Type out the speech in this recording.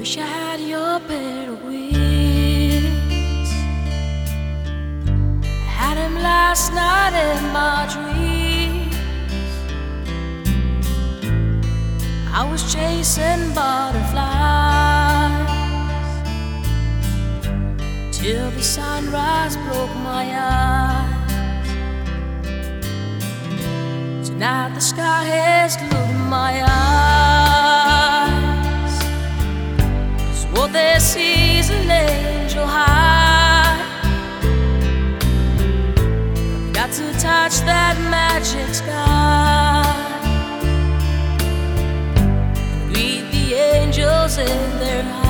Wish I had your pair of wings. I had him last night in my dreams. I was chasing butterflies till the sunrise broke my eyes. Tonight the sky has glued my eyes. in their eyes.